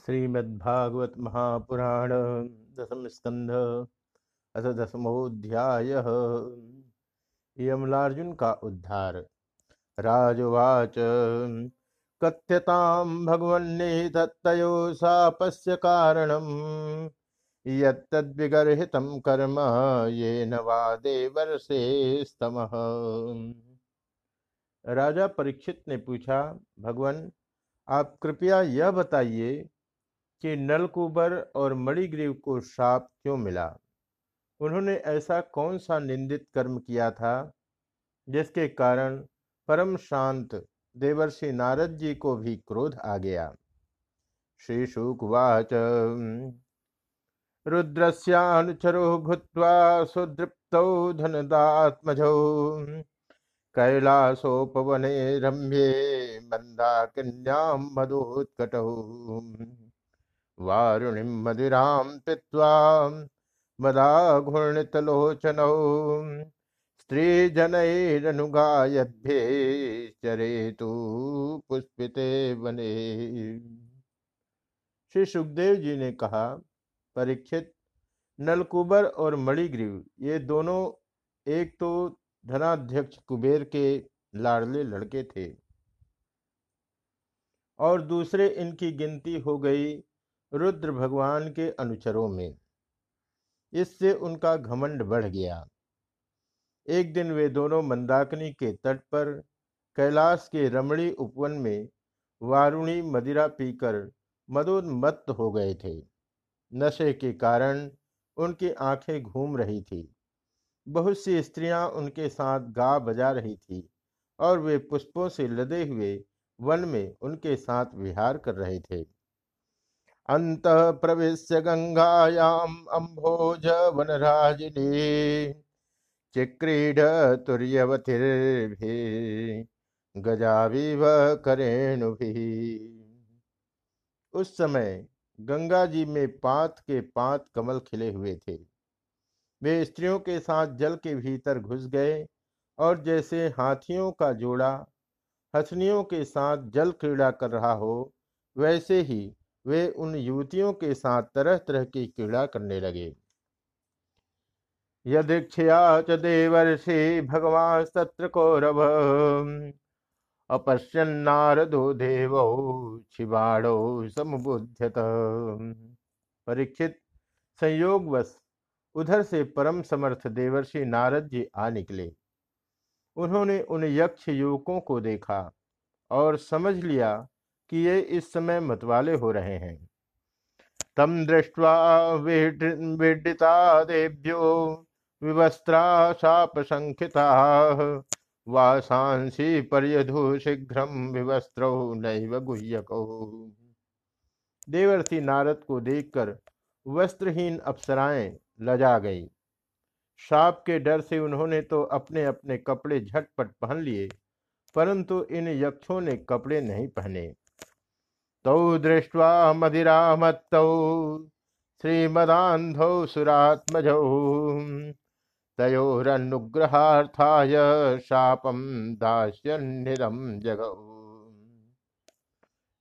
श्रीमद्भागवत महापुराण दशम स्कंध अथ दसमोध्याय यमलार्जुन का उद्धार। राजवाच, कथ्यतां भगवन्ने तत्तयो सापस्य कारणम् यत्तद्विगर्हितं कर्म, येन वा देवर्षे स्तमः राजा परीक्षित ने पूछा, भगवान, आप कृपया यह बताइए कि नलकुबर और मणिग्रीव को श्राप क्यों मिला? उन्होंने ऐसा कौन सा निंदित कर्म किया था, जिसके कारण परम शांत देवर्षि नारद जी को भी क्रोध आ गया? श्री शुकवाच। रुद्रस्यानुचरो भूत्वा सुदृप्त धनदात्मजौ। कैलासोपवने रम्ये मन्दाकिन्यां मधुत्कटौ वारुणिं मदिरां पीत्वा मदाघूर्णितलोचनौ। स्त्रीजनैरनुगायद्भिश्चरेतु पुष्पिते वने। श्री सुखदेव जी ने कहा, परीक्षित, नलकुबर और मणिग्रीव, ये दोनों एक तो धनाध्यक्ष कुबेर के लाडले लड़के थे और दूसरे इनकी गिनती हो गई रुद्र भगवान के अनुचरों में। इससे उनका घमंड बढ़ गया। एक दिन वे दोनों मंदाकिनी के तट पर कैलाश के रमणी उपवन में वारुणी मदिरा पीकर मदोन्मत्त हो गए थे। नशे के कारण उनकी आँखें घूम रही थी। बहुत सी स्त्रियाँ उनके साथ गा बजा रही थी और वे पुष्पों से लदे हुए वन में उनके साथ विहार कर रहे थे। अंत प्रवेश गंगायाम अम्भोज वनराजिनी, चिक्रीड तुर्यवतिर्भि करेणु भी उस समय गंगा जी में पात के पात कमल खिले हुए थे। वे स्त्रियों के साथ जल के भीतर घुस गए और जैसे हाथियों का जोड़ा, हथनियों के साथ जल क्रीड़ा कर रहा हो, वैसे ही वे उन युवतियों के साथ तरह तरह की क्रीड़ा करने लगे। यदीक्षया च देवर्षि भगवान सत्र कौरव अपश्यन्नारदो देव शिवाणो समुबुध्यत। परीक्षित संयोगवश उधर से परम समर्थ देवर्षि नारद जी आ निकले। उन्होंने उन यक्ष युवकों को देखा और समझ लिया कि ये इस समय मतवाले हो रहे हैं। तम दृष्टवा विडिता देव्यो विवस्त्रा शाप संखिता वासांसी पर्यधु शीघ्र विवस्त्रो नैव गुह्यको। देवर्षि नारद को देखकर वस्त्रहीन अप्सराएँ लजा गई। साप के डर से उन्होंने तो अपने अपने कपड़े झटपट पहन लिए, परंतु इन यक्षों ने कपड़े नहीं पहने। तौ दृष्ट्वा मदिरा मत्तौ श्रीमदान्धौ सुरात्मजौ तयोरनुग्रहार्थाय शापम दास्यनिदम जगौ।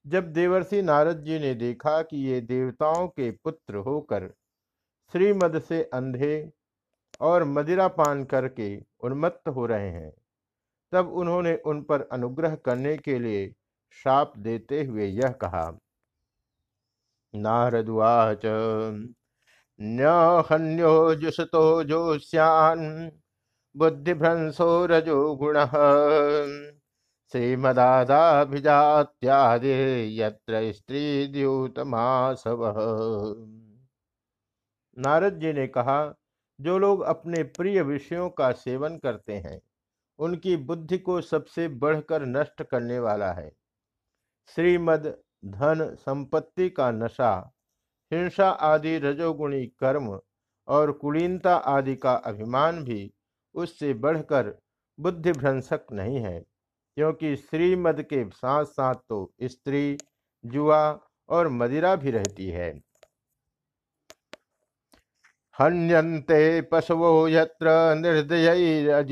जब देवर्षि नारद जी ने देखा कि ये देवताओं के पुत्र होकर श्रीमद से अंधे और मदिरा पान करके उन्मत्त हो रहे हैं, तब उन्होंने उन पर अनुग्रह करने के लिए शाप देते हुए यह कहा, नारदुवाच, न्यहन्यो जुसतो जोस्यान्, बुद्धिभ्रंसो रजो गुण, श्रीमदादाभिजात्यादि यत्र स्त्री द्यूतमासव नारद जी ने कहा, जो लोग अपने प्रिय विषयों का सेवन करते हैं, उनकी बुद्धि को सबसे बढ़कर नष्ट करने वाला है। श्रीमद धन संपत्ति का नशा, हिंसा आदि रजोगुणी कर्म और कुलीनता आदि का अभिमान भी उससे बढ़कर बुद्धिभ्रंशक नहीं है, क्योंकि श्रीमद के साथ साथ तो स्त्री, जुआ और मदिरा भी रहती है। हन्यन्ते पशवो यत्र निर्दयैरजितात्मभिः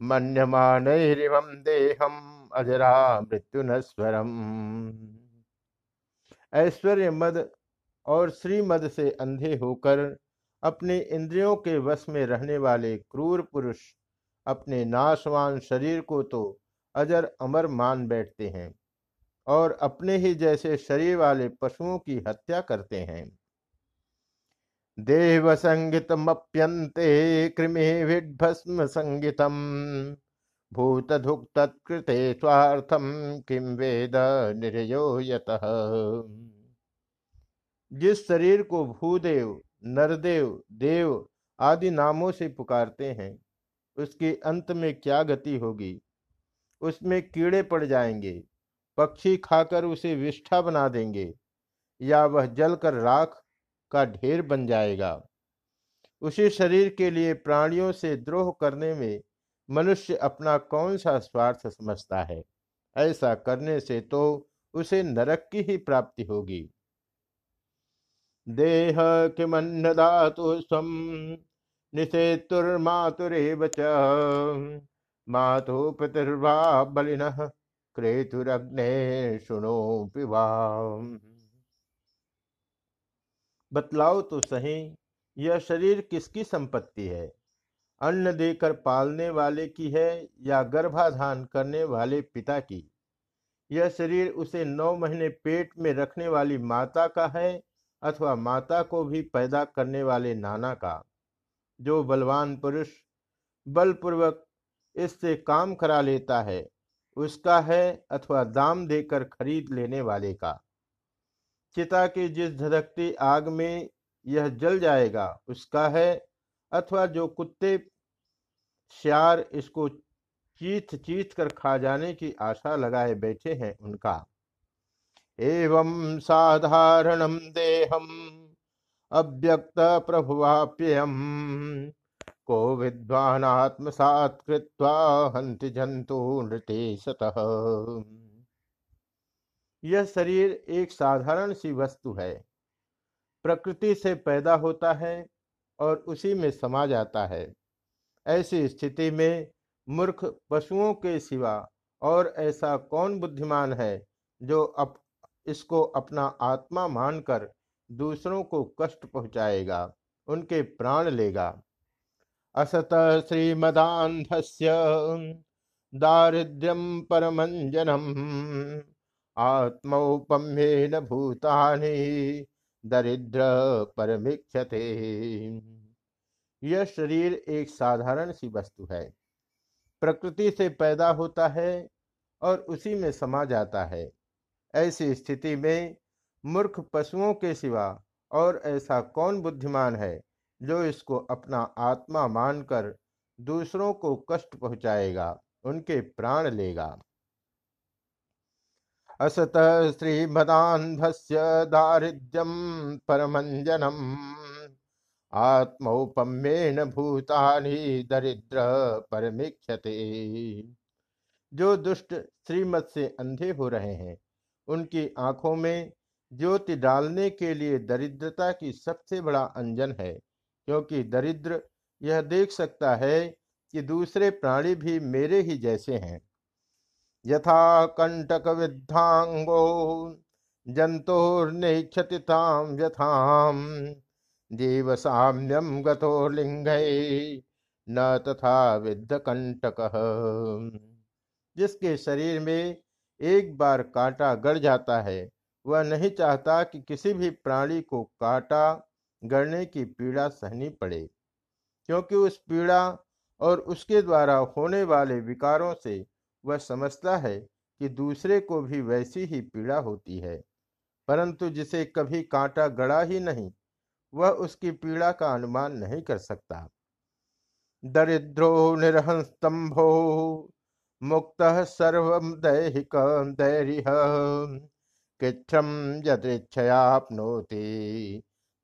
मन्यमानैरिमं देहम्। अजरा मृत्युनस्वरम्। ऐश्वर्य मद और श्रीमद से अंधे होकर अपने इंद्रियों के वश में रहने वाले क्रूर पुरुष अपने नाशवान शरीर को तो अजर अमर मान बैठते हैं और अपने ही जैसे शरीर वाले पशुओं की हत्या करते हैं। देव संगीतमप्यंते कृमि विभस्म संगीतम। भूत तत्कृते स्वार्थम किम वेद निर्यो यत। जिस शरीर को भूदेव, नरदेव, देव आदि नामों से पुकारते हैं, उसके अंत में क्या गति होगी? उसमें कीड़े पड़ जाएँगे, पक्षी खाकर उसे विष्ठा बना देंगे, या वह जलकर राख का ढेर बन जाएगा। उसी शरीर के लिए प्राणियों से द्रोह करने में मनुष्य अपना कौन सा स्वार्थ समझता है? ऐसा करने से तो उसे नरक की ही प्राप्ति होगी। देह किमन्न धातु स्वम निषेतुर्मातुरेव च। मातु पितुर्वा बलिन क्रेतुरग्ने सुनो पिवा बतलाओ तो सही, यह शरीर किसकी संपत्ति है? अन्न देकर पालने वाले की है या गर्भाधान करने वाले पिता की? यह शरीर उसे नौ महीने पेट में रखने वाली माता का है अथवा माता को भी पैदा करने वाले नाना का? जो बलवान पुरुष बलपूर्वक इससे काम करा लेता है, उसका है अथवा दाम देकर खरीद लेने वाले का? चिता की जिस धधकती आग में यह जल जाएगा, उसका है अथवा जो कुत्ते श्यार इसको चीथ चीथ कर खा जाने की आशा लगाए बैठे हैं उनका। एवं साधारणम देहम अव्यक्त प्रभुवाप्ययम को विद्वान आत्मसात कृत्वा हंति जंतु नृते सतः। यह शरीर एक साधारण सी वस्तु है। प्रकृति से पैदा होता है और उसी में समा जाता है। ऐसी स्थिति में मूर्ख पशुओं के सिवा और ऐसा कौन बुद्धिमान है जो अप, इसको अपना आत्मा मानकर दूसरों को कष्ट पहुंचाएगा उनके प्राण लेगा। असत श्रीमदांधस्य दारिद्र्यम परमंजनम आत्मौपम्येन भूतानि दरिद्र परमिक्षते। यह शरीर एक साधारण सी वस्तु है। प्रकृति से पैदा होता है और उसी में समा जाता है। ऐसी स्थिति में मूर्ख पशुओं के सिवा और ऐसा कौन बुद्धिमान है जो इसको अपना आत्मा मानकर दूसरों को कष्ट पहुंचाएगा, उनके प्राण लेगा? असत श्रीमदान्धस्य दारिद्र्यम परमंजनम आत्मौपम्येन भूतानि दरिद्र परमीक्षते। जो दुष्ट श्रीमत से अंधे हो रहे हैं, उनकी आँखों में ज्योति डालने के लिए दरिद्रता की सबसे बड़ा अंजन है, क्योंकि दरिद्र यह देख सकता है कि दूसरे प्राणी भी मेरे ही जैसे हैं। यथा कंटक विद्धांगो जंतोर्निक्षति ताम व्यथाम जीव साम्यम गतो लिंग न तथा विद्ध कंटक जिसके शरीर में एक बार कांटा गड़ जाता है, वह नहीं चाहता कि किसी भी प्राणी को कांटा गड़ने की पीड़ा सहनी पड़े, क्योंकि उस पीड़ा और उसके द्वारा होने वाले विकारों से वह समझता है कि दूसरे को भी वैसी ही पीड़ा होती है, परंतु जिसे कभी कांटा गड़ा ही नहीं वह उसकी पीड़ा का अनुमान नहीं कर सकता। दरिद्रो निरहस्तंभो मुक्त सर्व दैहिक दैर्य किच्छम यदृक्षयापनोति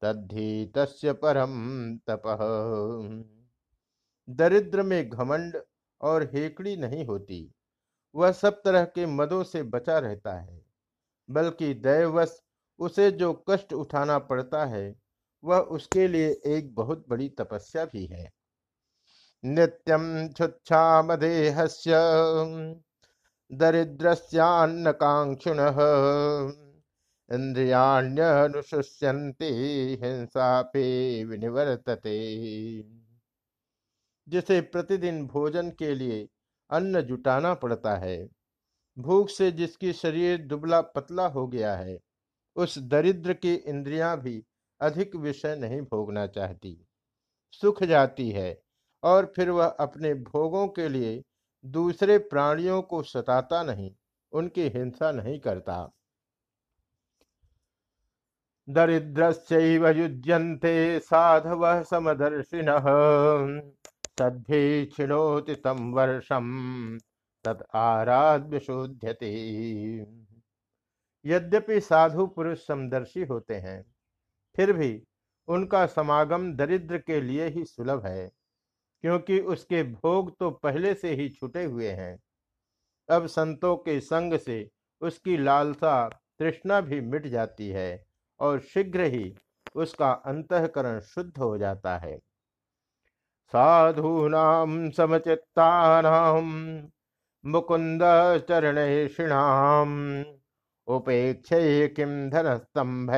तद्धि तस्य परम तप। दरिद्र में घमंड और हेकड़ी नहीं होती, वह सब तरह के मदों से बचा रहता है, बल्कि दैवश उसे जो कष्ट उठाना पड़ता है वह उसके लिए एक बहुत बड़ी तपस्या भी है। नित्यम क्षुच्छामदेहस्य दरिद्रस्यान्न कांक्षुण इंद्रियाण्यनुशुष्यन्ति हिंसा पे विनिवर्तते। जिसे प्रतिदिन भोजन के लिए अन्न जुटाना पड़ता है। भूख से जिसकी शरीर दुबला पतला हो गया है, उस दरिद्र की इंद्रियाँ भी अधिक विषय नहीं भोगना चाहती। सुख जाती है और फिर वह अपने भोगों के लिए दूसरे प्राणियों को सताता नहीं, उनकी हिंसा नहीं करता। दरिद्रस्यैव युज्यन्ते साधव समदर्शिन सद्भि छिणोति तम वर्षम तद आराध्य शोध्यते यद्यपि साधु पुरुष समदर्शी होते हैं फिर भी उनका समागम दरिद्र के लिए ही सुलभ है, क्योंकि उसके भोग तो पहले से ही छुटे हुए हैं। अब संतों के संग से उसकी लालसा तृष्णा भी मिट जाती है और शीघ्र ही उसका अंतकरण शुद्ध हो जाता है। साधूनाम समचित्ता मुकुंद चरणेषिणाम उपेक्ष किम धनस्तंभ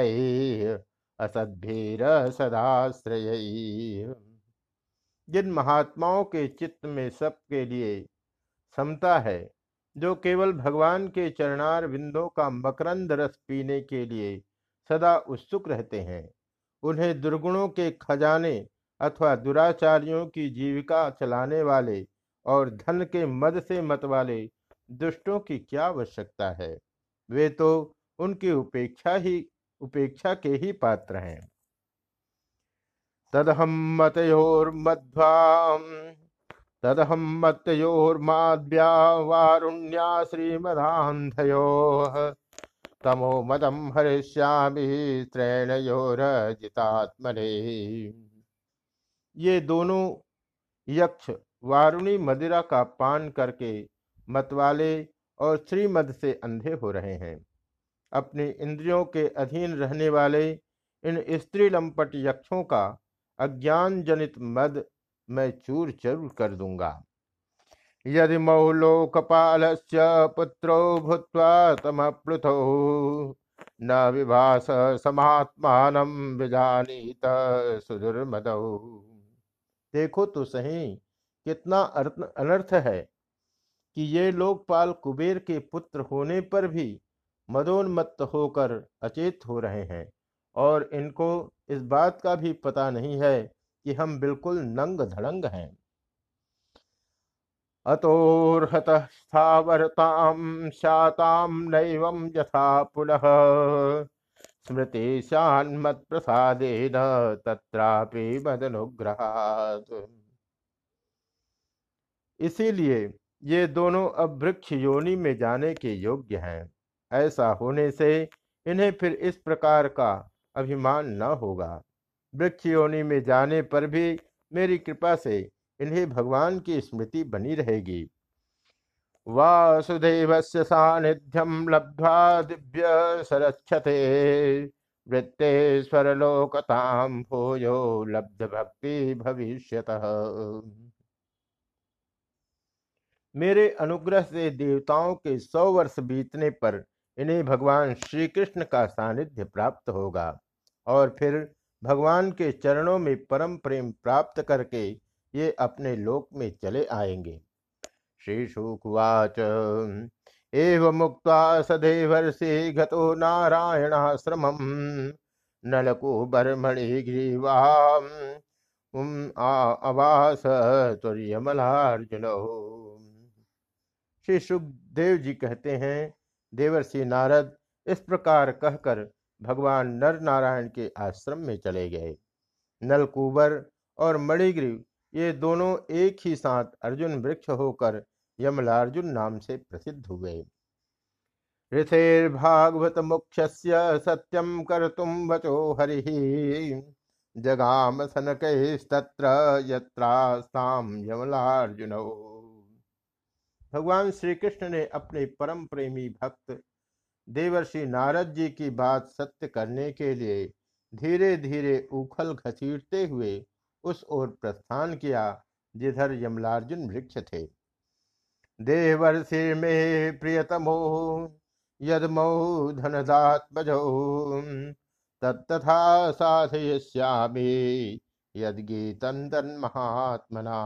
असद्भीर सदाश्रय जिन महात्माओं के चित्त में सबके लिए समता है, जो केवल भगवान के चरणार बिंदों का मकरंद रस पीने के लिए सदा उत्सुक रहते हैं, उन्हें दुर्गुणों के खजाने अथवा दुराचारियों की जीविका चलाने वाले और धन के मद से मत वाले दुष्टों की क्या आवश्यकता है? वे तो उनकी उपेक्षा ही उपेक्षा के ही पात्र हैं। तदहम मतयोर्मध्वाम तदहम मतयोर्माद्या वारुण्या श्रीमदान्धयो तमो मदम हरिष्यामि त्रैणयोरजितात्मने ये दोनों यक्ष वारुणी मदिरा का पान करके मतवाले और श्रीमद से अंधे हो रहे हैं। अपनी इंद्रियों के अधीन रहने वाले इन स्त्री लंपट यक्षों का अज्ञान जनित मद मैं चूर चूर कर दूँगा। यदि मौलोकपाल पुत्रो भूत्वा तम प्लुथो न विभास समात्मान विजानीत सुदुर्मद। देखो तो सही, कितना अनर्थ है कि ये लोकपाल कुबेर के पुत्र होने पर भी मदोन्मत्त होकर अचेत हो रहे हैं। और इनको इस बात का भी पता नहीं है कि हम बिल्कुल नंग धड़ंग हैं। अतोर्हत स्थावरताम शाताम नैवम यथा पुनः। स्मृति शान्मत प्रसादेन तत्रापि मदनुग्रहात्। इसीलिए ये दोनों अब वृक्ष योनि में जाने के योग्य हैं। ऐसा होने से इन्हें फिर इस प्रकार का अभिमान न होगा। वृक्ष योनि में जाने पर भी मेरी कृपा से इन्हें भगवान की स्मृति बनी रहेगी। वासुदेव से सानिध्यम लब्ध्वा दिव्य सरक्षते वृत्ते लोकताम भूयो लब्ध भक्ति भविष्यत। मेरे अनुग्रह से देवताओं के सौ वर्ष बीतने पर इन्हें भगवान श्री कृष्ण का सानिध्य प्राप्त होगा। और फिर भगवान के चरणों में परम प्रेम प्राप्त करके ये अपने लोक में चले आएँगे। श्री शुकवाच। एव मुक्त सदेवर्षि गतो नारायणाश्रम नलको बर्मणि ग्रीवाम। आवास तुर्यमलार्जुन। श्री सुखदेव जी कहते हैं देवर्षि नारद इस प्रकार कहकर भगवान नर नारायण के आश्रम में चले गए। नलकूबर और मणिग्रीव, ये दोनों एक ही साथ अर्जुन वृक्ष होकर यमलार्जुन नाम से प्रसिद्ध हुए। ऋषेर्भागवत मुख्य सत्यम कर तुम बचो हरि। जगाम यत्रास्ताम यमलार्जुन। भगवान श्री कृष्ण ने अपने परम प्रेमी भक्त देवर्षि नारद जी की बात सत्य करने के लिए धीरे धीरे उखल घसीटते हुए उस ओर प्रस्थान किया, जिधर यमलार्जुन वृक्ष थे। देवर्षि में प्रियतमो, यदमौ धनदात्मजौ, तत्तथा साधयिष्यामि यदगीतन महात्मना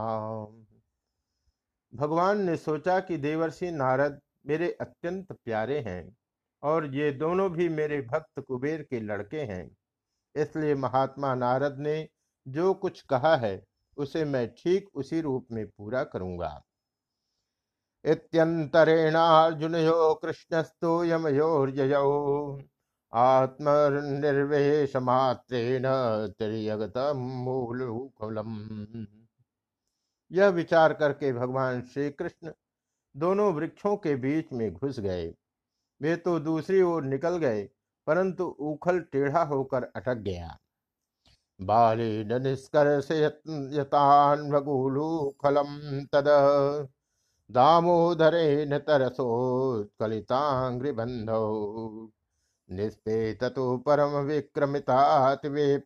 भगवान ने सोचा कि देवर्षि नारद मेरे अत्यंत प्यारे हैं और ये दोनों भी मेरे भक्त कुबेर के लड़के हैं। इसलिए महात्मा नारद ने जो कुछ कहा है, उसे मैं ठीक उसी रूप में पूरा करूँगा। इत्यंतरेणार्जुनयो मात्रेण त्रियगत मूलम यह विचार करके भगवान श्री कृष्ण दोनों वृक्षों के बीच में घुस गए। वे तो दूसरी ओर निकल गए, परंतु उखल टेढ़ा होकर अटक गया। बालेन निष्कर्षयतान्वगूलूखलम तद। दामोदरेण तरसोत्कलितांग्रिबंधौ निस्पेततो परम विक्रमितातिवेप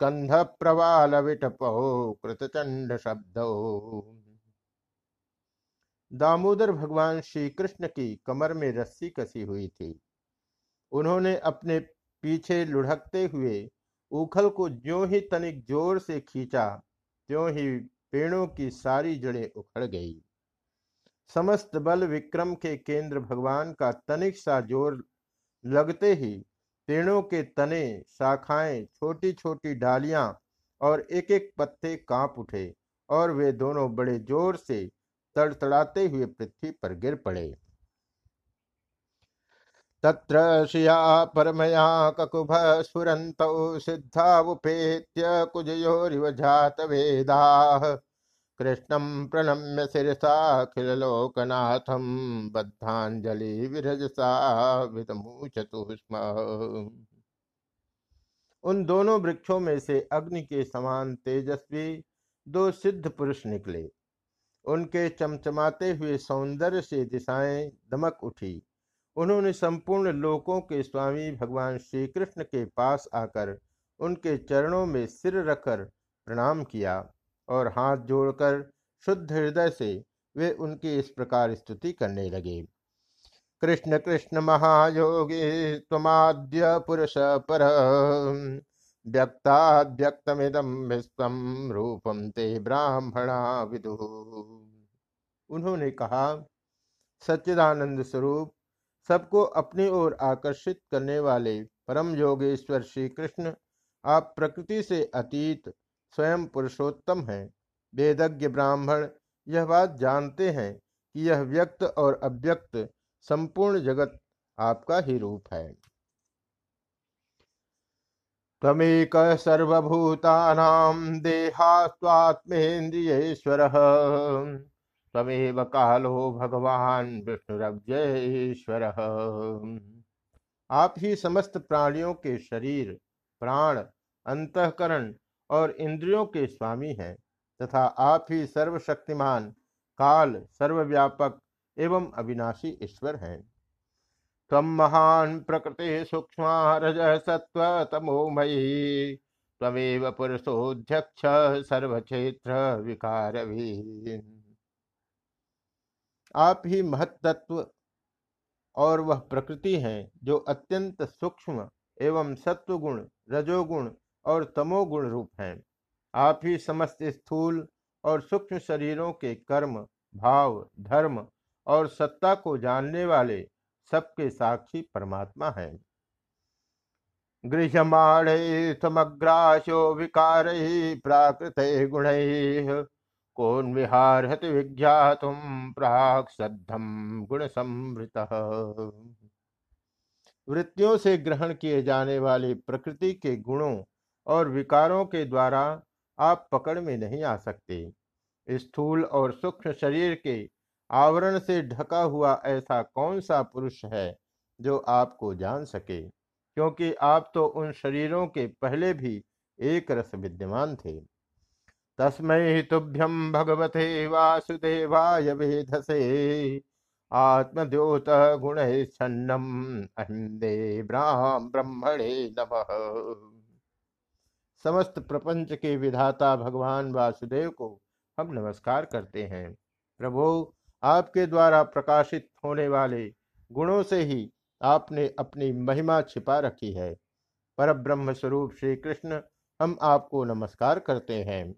कंध प्रवाल विटपो कृतचंड शब्दो दामोदर भगवान श्री कृष्ण की कमर में रस्सी कसी हुई थी। उन्होंने अपने पीछे लुढ़कते हुए उखल को ज्यो ही तनिक ज़ोर से खींचा, त्यों ही पेड़ों की सारी जड़ें उखड़ गई। समस्त बल विक्रम के केंद्र भगवान का तनिक सा ज़ोर लगते ही पेड़ों के तने, शाखाएँ छोटी छोटी डालियाँ और एक एक पत्ते काँप उठे और वे दोनों बड़े ज़ोर से तड़तड़ाते हुए पृथ्वी पर गिर पड़े। तत्र श्रिया परमया ककुभ स्फुरन्तौ सिद्धावुपेत्य कुजयोरिव जातवेदाः। कृष्णं प्रणम्य शिरसाखिलोकनाथं बद्धाञ्जलि विरजसा विदमूचतु उन दोनों वृक्षों में से अग्नि के समान तेजस्वी दो सिद्ध पुरुष निकले। उनके चमचमाते हुए सौंदर्य से दिशाएँ दमक उठी। उन्होंने संपूर्ण लोकों के स्वामी भगवान श्री कृष्ण के पास आकर उनके चरणों में सिर रखकर प्रणाम किया। और हाथ जोड़कर शुद्ध हृदय से वे उनकी इस प्रकार स्तुति करने लगे। कृष्ण कृष्ण महायोगी तमाद्य पुरुष पर। व्यक्ताद्यक्तमिदम रूपम ते ब्राह्मणा विदु। उन्होंने कहा, सच्चिदानंद स्वरूप, सबको अपनी ओर आकर्षित करने वाले परम योगेश्वर श्री कृष्ण, आप प्रकृति से अतीत स्वयं पुरुषोत्तम हैं। वेदज्ञ ब्राह्मण यह बात जानते हैं कि यह व्यक्त और अव्यक्त संपूर्ण जगत आपका ही रूप है। तमेक सर्वभूतानाम देहात्मेन्द्रियेश्वर तमेव कालो भगवान विष्णुरव्यश्वर। आप ही समस्त प्राणियों के शरीर, प्राण, अंतकरण और इंद्रियों के स्वामी हैं तथा आप ही सर्वशक्तिमान, काल सर्वव्यापक एवं अविनाशी ईश्वर हैं। तम महान प्रकृति सूक्ष्म रज सत्व तमोमयी तमेव पुरुषोध्यक्ष सर्वक्षेत्र विकार आप ही महत्त्व और वह प्रकृति है जो अत्यंत सूक्ष्म एवं सत्वगुण, रजोगुण और तमोगुण रूप हैं। आप ही समस्त स्थूल और सूक्ष्म शरीरों के कर्म, भाव, धर्म और सत्ता को जानने वाले सबके साक्षी परमात्मा हैं। गृहमाणे समग्राशो विकार ही प्राकृत गुण कौन विहार विहारहति विज्ञातुम प्राक सद्धम गुण समृत वृत्तियों से ग्रहण किए जाने वाले प्रकृति के गुणों और विकारों के द्वारा आप पकड़ में नहीं आ सकते। स्थूल और सूक्ष्म शरीर के आवरण से ढका हुआ ऐसा कौन सा पुरुष है जो आपको जान सके? क्योंकि आप तो उन शरीरों के पहले भी एक रस विद्यमान थे। तस्मै तुभ्यम भगवते वासुदेवाय वेधसे। आत्मद्योत गुणैच्छन्नम अहिंदे ब्रह्मणे नमः। समस्त प्रपंच के विधाता भगवान वासुदेव को हम नमस्कार करते हैं। प्रभु, आपके द्वारा प्रकाशित होने वाले गुणों से ही आपने अपनी महिमा छिपा रखी है। पर ब्रह्म स्वरूप श्री कृष्ण हम आपको नमस्कार करते हैं।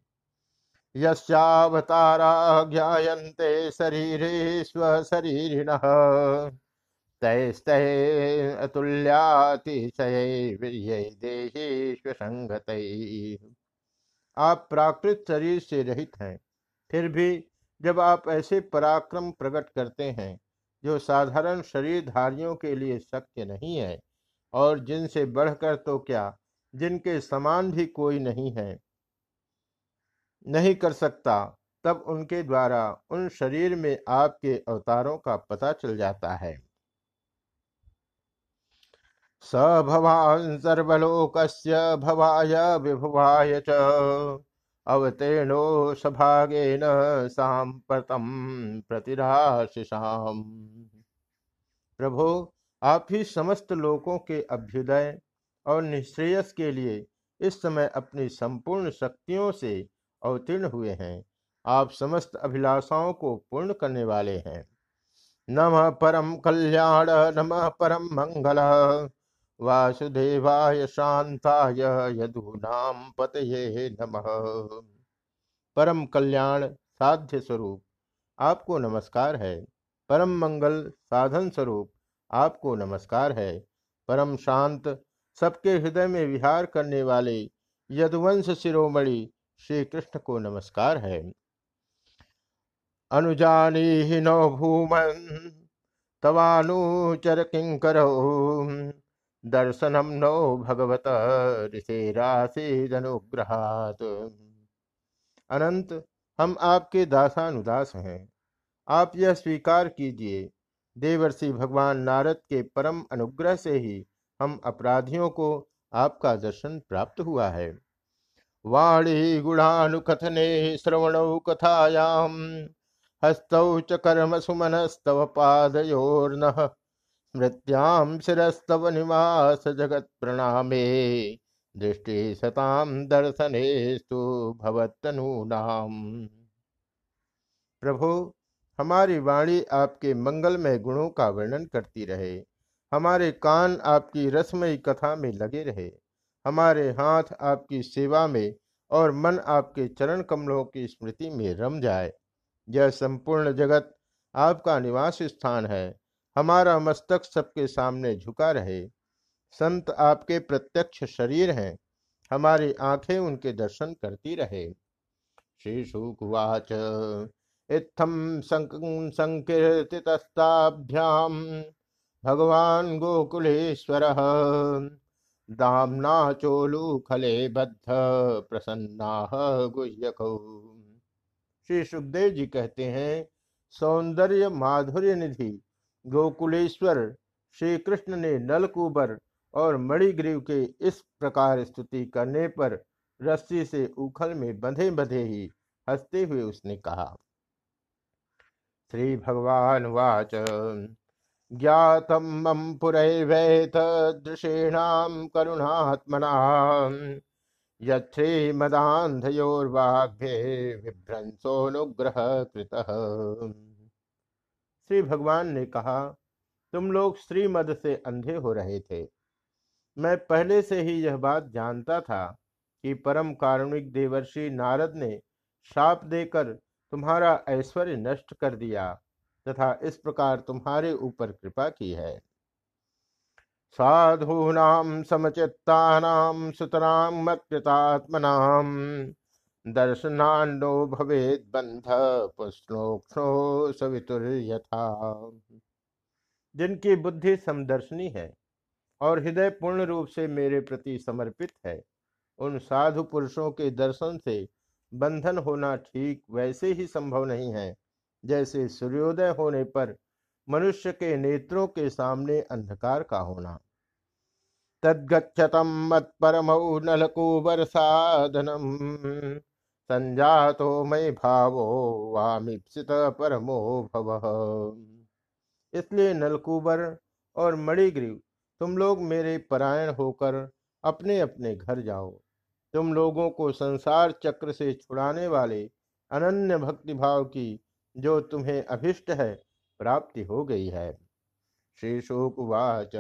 यस्यावतारा ज्ञायन्ते शरीरे स्वशरीरिण अतुल्यातिशय आप प्राकृत शरीर से रहित हैं फिर भी जब आप ऐसे पराक्रम प्रकट करते हैं जो साधारण शरीरधारियों के लिए शक्य नहीं है और जिनसे बढ़कर तो क्या जिनके समान भी कोई नहीं है नहीं कर सकता तब उनके द्वारा उन शरीर में आपके अवतारों का पता चल जाता है स भवान् सर्वलोकस्य भवाय विभुवाय च। अवतीर्णो सभागेन सांप्रतम प्रतिराशिषाम। प्रभो, आप ही समस्त लोकों के अभ्युदय और निश्रेयस के लिए इस समय अपनी संपूर्ण शक्तियों से अवतीर्ण हुए हैं। आप समस्त अभिलाषाओं को पूर्ण करने वाले हैं। नम परम कल्याण, नम परम मंगल। वासुदेवाय शांताय यदूनाम पतये नमः। परम कल्याण साध्य स्वरूप, आपको नमस्कार है। परम मंगल साधन स्वरूप, आपको नमस्कार है। परम शांत, सबके हृदय में विहार करने वाले यदुवंश शिरोमणि श्री कृष्ण को नमस्कार है। अनुजानी नौ भूमन, तवानुचर किंकरो दर्शनम नो भगवत ऋषिराशीदनुग्रहात अनंत, हम आपके दासानुदास हैं। आप यह स्वीकार कीजिए, देवर्षि भगवान नारद के परम अनुग्रह से ही हम अपराधियों को आपका दर्शन प्राप्त हुआ है। वाणी गुणानुकथने श्रवण कथायाम हस्तौ च कर्म सुमनस्तव पादयोर्न स्मृत्याम शिस्तव निवास जगत प्रणामे, दृष्टि सताम दर्शनेस्तु भवतनूनाम प्रभु, हमारी वाणी आपके मंगलमय गुणों का वर्णन करती रहे, हमारे कान आपकी रसमयी कथा में लगे रहे, हमारे हाथ आपकी सेवा में और मन आपके चरण कमलों की स्मृति में रम जाए, यह संपूर्ण जगत आपका निवास स्थान है। हमारा मस्तक सबके सामने झुका रहे। संत आपके प्रत्यक्ष शरीर हैं। हमारी आँखें उनके दर्शन करती रहे। श्री शुकुवाच इत्थम संकीर्तितस्ताभ्याम भगवान गोकुलेश्वर दामना चोलू खले बद्ध प्रसन्ना गुह्यक। श्री सुखदेव जी कहते हैं, सौंदर्य माधुर्य निधि गोकुलेश्वर श्री कृष्ण ने नलकूबर और मणिग्रीव के इस प्रकार स्तुति करने पर रस्सी से उखल में बंधे बंधे ही हँसते हुए उसने कहा श्री भगवान वाच। ज्ञातम मम पुरैवैत दृशेणाम करुणात्मना। यथ्री मदांधयोर्वाग्भे विभ्रंसोनुग्रह कृतः श्री भगवान ने कहा, तुम लोग श्रीमद से अंधे हो रहे थे। मैं पहले से ही यह बात जानता था कि परम कारुणिक देवर्षि नारद ने श्राप देकर तुम्हारा ऐश्वर्य नष्ट कर दिया तथा इस प्रकार तुम्हारे ऊपर कृपा की है। साधूनाम समचित्तानाम सुतराम मत्कृतात्मनाम दर्शनांडो भवेद बंध पुष्णोक्षो सवितुर यथा जिनकी बुद्धि समदर्शनी है और हृदय पूर्ण रूप से मेरे प्रति समर्पित है, उन साधु पुरुषों के दर्शन से बंधन होना ठीक वैसे ही संभव नहीं है, जैसे सूर्योदय होने पर मनुष्य के नेत्रों के सामने अंधकार का होना। तद्गछतम मत परमौ नलकुबर साधनम संजातो मय भावो वामीप्सित परमो भव। इसलिए नलकुबर और मणिग्रीव, तुम लोग मेरे परायण होकर अपने अपने घर जाओ। तुम लोगों को संसार चक्र से छुड़ाने वाले अनन्य भक्ति भाव की जो तुम्हें अभिष्ट है, प्राप्ति हो गई है। श्री श्रीशुकुवाच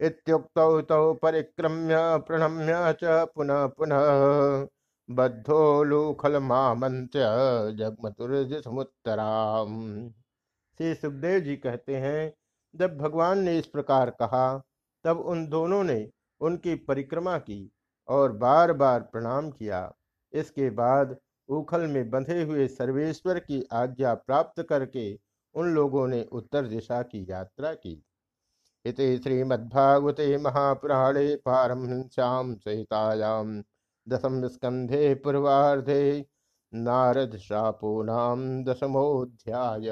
इत्युक्तौ तौ परिक्रम्य, प्रणम्य च पुनः पुनः बद्धोलूखलमामन्त्य जगमतुर्जसमुत्तराम। श्री सुखदेव जी कहते हैं, जब भगवान ने इस प्रकार कहा, तब उन दोनों ने उनकी परिक्रमा की और बार बार प्रणाम किया। इसके बाद उखल में बंधे हुए सर्वेश्वर की आज्ञा प्राप्त करके उन लोगों ने उत्तर दिशा की यात्रा की। इति श्रीमद्भागवते महापुराणे पारमश्याम सहितायाम। दशम स्कंधे पूर्वाधे नारद शापो नाम दशमोध्याय